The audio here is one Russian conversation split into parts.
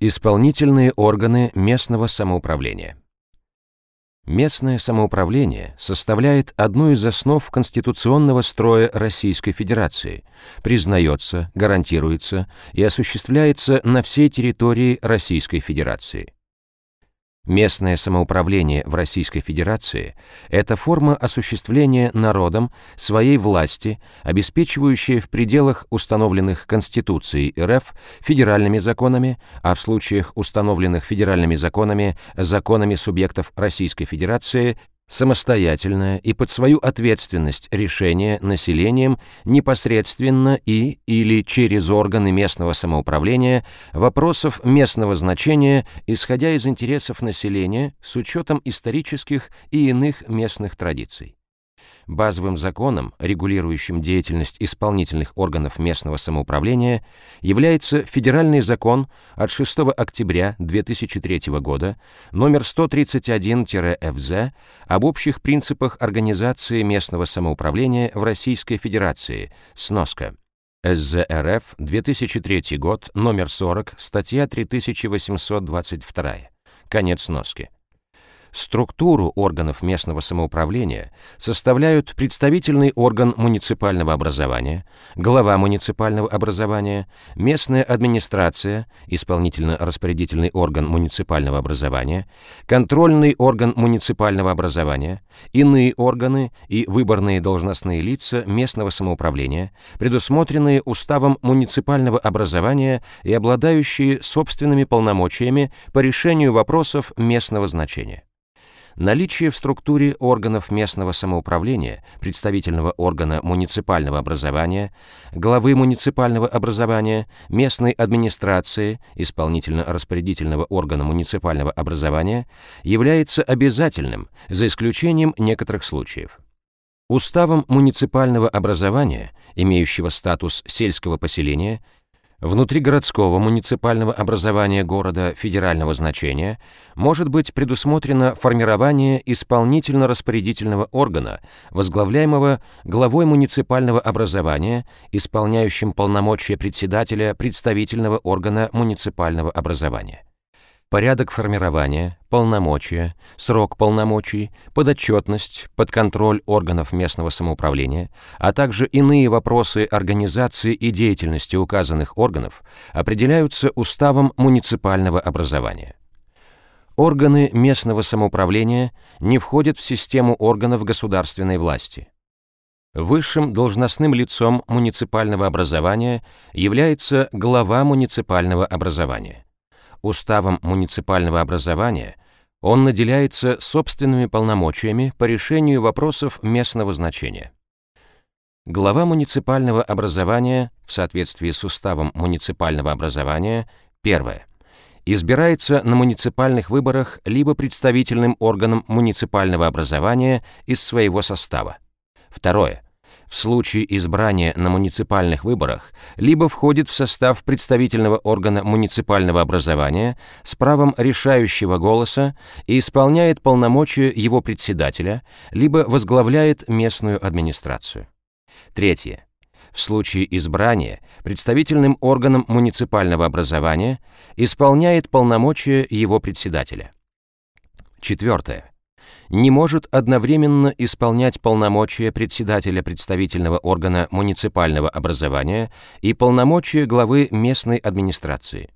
Исполнительные органы местного самоуправления. Местное самоуправление составляет одну из основ конституционного строя Российской Федерации, признается, гарантируется и осуществляется на всей территории Российской Федерации. Местное самоуправление в Российской Федерации – это форма осуществления народом своей власти, обеспечивающая в пределах установленных Конституцией РФ федеральными законами, а в случаях, установленных федеральными законами, законами субъектов Российской Федерации, самостоятельное и под свою ответственность решение населением непосредственно и или через органы местного самоуправления вопросов местного значения, исходя из интересов населения с учетом исторических и иных местных традиций. Базовым законом, регулирующим деятельность исполнительных органов местного самоуправления, является Федеральный закон от 6 октября 2003 года номер 131-ФЗ об общих принципах организации местного самоуправления в Российской Федерации, сноска. СЗРФ, 2003 год, номер 40, статья 3822. Конец сноски. Структуру органов местного самоуправления составляют представительный орган муниципального образования, глава муниципального образования, местная администрация, исполнительно-распорядительный орган муниципального образования, контрольный орган муниципального образования, иные органы и выборные должностные лица местного самоуправления, предусмотренные уставом муниципального образования и обладающие собственными полномочиями по решению вопросов местного значения. Наличие в структуре органов местного самоуправления, представительного органа муниципального образования, главы муниципального образования, местной администрации, исполнительно-распорядительного органа муниципального образования является обязательным, за исключением некоторых случаев. Уставом муниципального образования, имеющего статус сельского поселения, внутригородского муниципального образования города федерального значения может быть предусмотрено формирование исполнительно-распорядительного органа, возглавляемого главой муниципального образования, исполняющим полномочия председателя представительного органа муниципального образования порядок формирования, полномочия, срок полномочий, подотчетность, подконтроль органов местного самоуправления, а также иные вопросы организации и деятельности указанных органов определяются уставом муниципального образования. Органы местного самоуправления не входят в систему органов государственной власти. Высшим должностным лицом муниципального образования является глава муниципального образования. Уставом муниципального образования он наделяется собственными полномочиями по решению вопросов местного значения. Глава муниципального образования в соответствии с уставом муниципального образования первое избирается на муниципальных выборах либо представительным органом муниципального образования из своего состава. Второе в случае избрания на муниципальных выборах либо входит в состав представительного органа муниципального образования с правом решающего голоса и исполняет полномочия его председателя, либо возглавляет местную администрацию. Третье. В случае избрания представительным органом муниципального образования исполняет полномочия его председателя. Четвертое не может одновременно исполнять полномочия председателя представительного органа муниципального образования и полномочия главы местной администрации.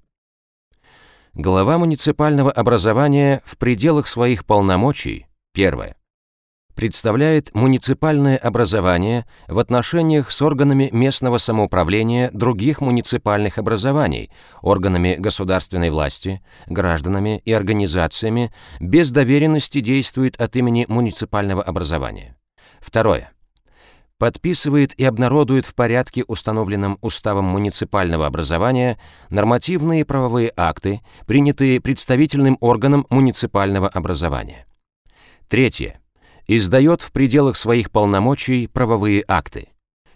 Глава муниципального образования в пределах своих полномочий, первое, представляет муниципальное образование в отношениях с органами местного самоуправления других муниципальных образований, органами государственной власти, гражданами и организациями, без доверенности действует от имени муниципального образования. Второе. Подписывает и обнародует в порядке, установленном Уставом муниципального образования, нормативные правовые акты, принятые представительным органом муниципального образования. Третье издает в пределах своих полномочий правовые акты.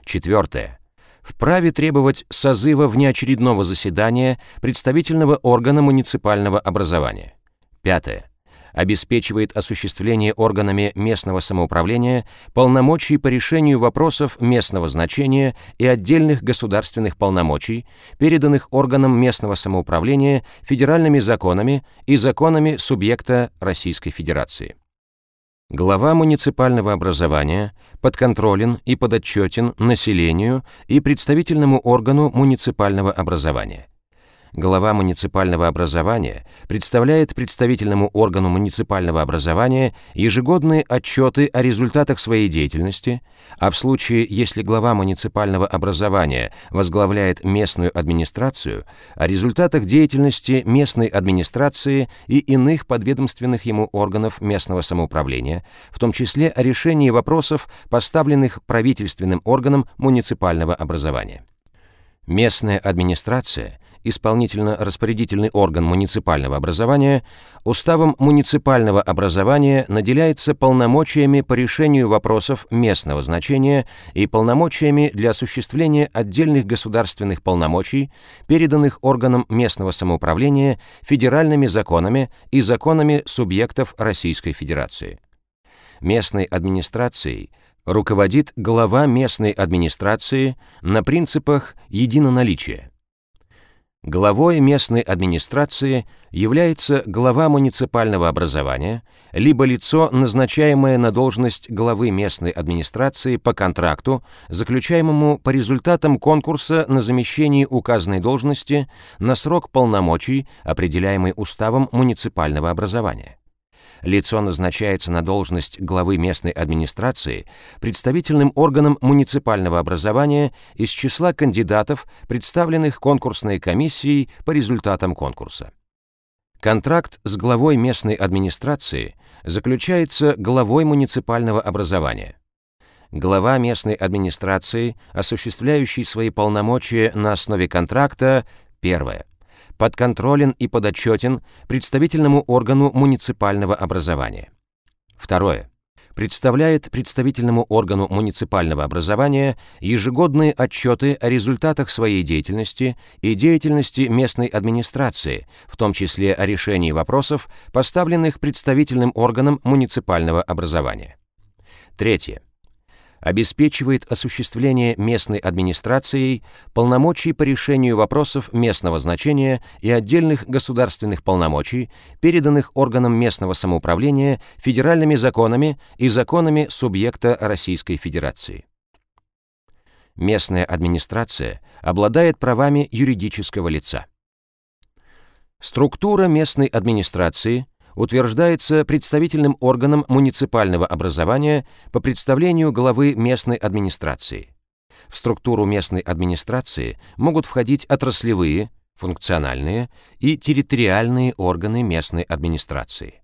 Четвертое. Вправе требовать созыва внеочередного заседания представительного органа муниципального образования. Пятое. обеспечивает осуществление органами местного самоуправления полномочий по решению вопросов местного значения и отдельных государственных полномочий, переданных органам местного самоуправления федеральными законами и законами субъекта Российской Федерации. Глава муниципального образования подконтролен и подотчетен населению и представительному органу муниципального образования глава муниципального образования представляет представительному органу муниципального образования ежегодные отчеты о результатах своей деятельности, а в случае, если глава муниципального образования возглавляет местную администрацию, о результатах деятельности местной администрации и иных подведомственных ему органов местного самоуправления, в том числе о решении вопросов, поставленных правительственным органам муниципального образования. Местная администрация – исполнительно-распорядительный орган муниципального образования, уставом муниципального образования наделяется полномочиями по решению вопросов местного значения и полномочиями для осуществления отдельных государственных полномочий, переданных органам местного самоуправления федеральными законами и законами субъектов Российской Федерации. Местной администрацией руководит глава местной администрации на принципах единоналичия – Главой местной администрации является глава муниципального образования, либо лицо, назначаемое на должность главы местной администрации по контракту, заключаемому по результатам конкурса на замещение указанной должности на срок полномочий, определяемый уставом муниципального образования лицо назначается на должность главы местной администрации представительным органом муниципального образования из числа кандидатов, представленных конкурсной комиссией по результатам конкурса. Контракт с главой местной администрации заключается главой муниципального образования. Глава местной администрации, осуществляющий свои полномочия на основе контракта, первое – подконтролен и подотчетен представительному органу муниципального образования. Второе. Представляет представительному органу муниципального образования ежегодные отчеты о результатах своей деятельности и деятельности местной администрации, в том числе о решении вопросов, поставленных представительным органам муниципального образования. Третье обеспечивает осуществление местной администрацией полномочий по решению вопросов местного значения и отдельных государственных полномочий, переданных органам местного самоуправления федеральными законами и законами субъекта Российской Федерации. Местная администрация обладает правами юридического лица. Структура местной администрации – утверждается представительным органом муниципального образования по представлению главы местной администрации. В структуру местной администрации могут входить отраслевые, функциональные и территориальные органы местной администрации.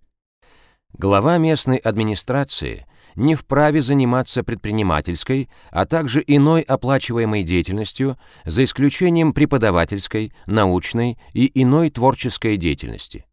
Глава местной администрации не вправе заниматься предпринимательской, а также иной оплачиваемой деятельностью, за исключением преподавательской, научной и иной творческой деятельности.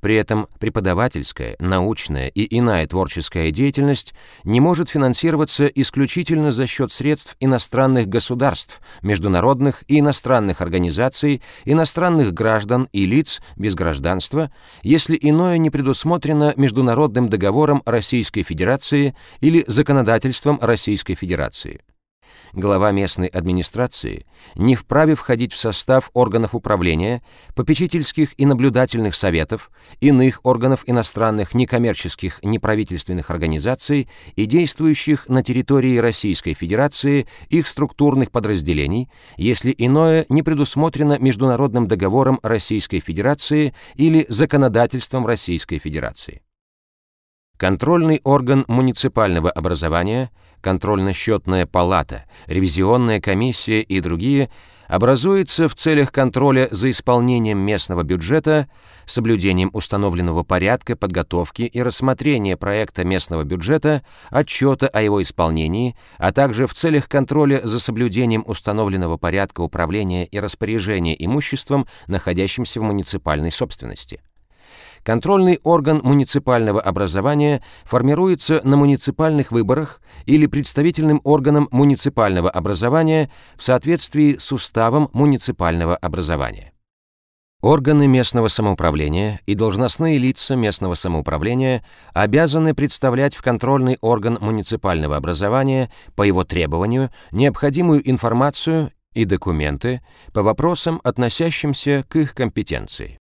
При этом преподавательская, научная и иная творческая деятельность не может финансироваться исключительно за счет средств иностранных государств, международных и иностранных организаций, иностранных граждан и лиц без гражданства, если иное не предусмотрено международным договором Российской Федерации или законодательством Российской Федерации глава местной администрации не вправе входить в состав органов управления, попечительских и наблюдательных советов, иных органов иностранных некоммерческих неправительственных организаций и действующих на территории Российской Федерации их структурных подразделений, если иное не предусмотрено международным договором Российской Федерации или законодательством Российской Федерации. Контрольный орган муниципального образования, контрольно-счетная палата, ревизионная комиссия и другие образуется в целях контроля за исполнением местного бюджета, соблюдением установленного порядка подготовки и рассмотрения проекта местного бюджета, отчета о его исполнении, а также в целях контроля за соблюдением установленного порядка управления и распоряжения имуществом, находящимся в муниципальной собственности. Контрольный орган муниципального образования формируется на муниципальных выборах или представительным органом муниципального образования в соответствии с уставом муниципального образования. Органы местного самоуправления и должностные лица местного самоуправления обязаны представлять в контрольный орган муниципального образования по его требованию необходимую информацию и документы по вопросам, относящимся к их компетенции.